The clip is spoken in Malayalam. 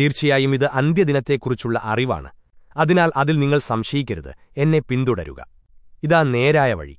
തീർച്ചയായും ഇത് അന്ത്യദിനത്തെക്കുറിച്ചുള്ള അറിവാണ്. അതിനാൽ അതിൽ നിങ്ങൾ സംശയിക്കരുത്. എന്നെ പിന്തുടരുക. ഇതാ നേരായ വഴി.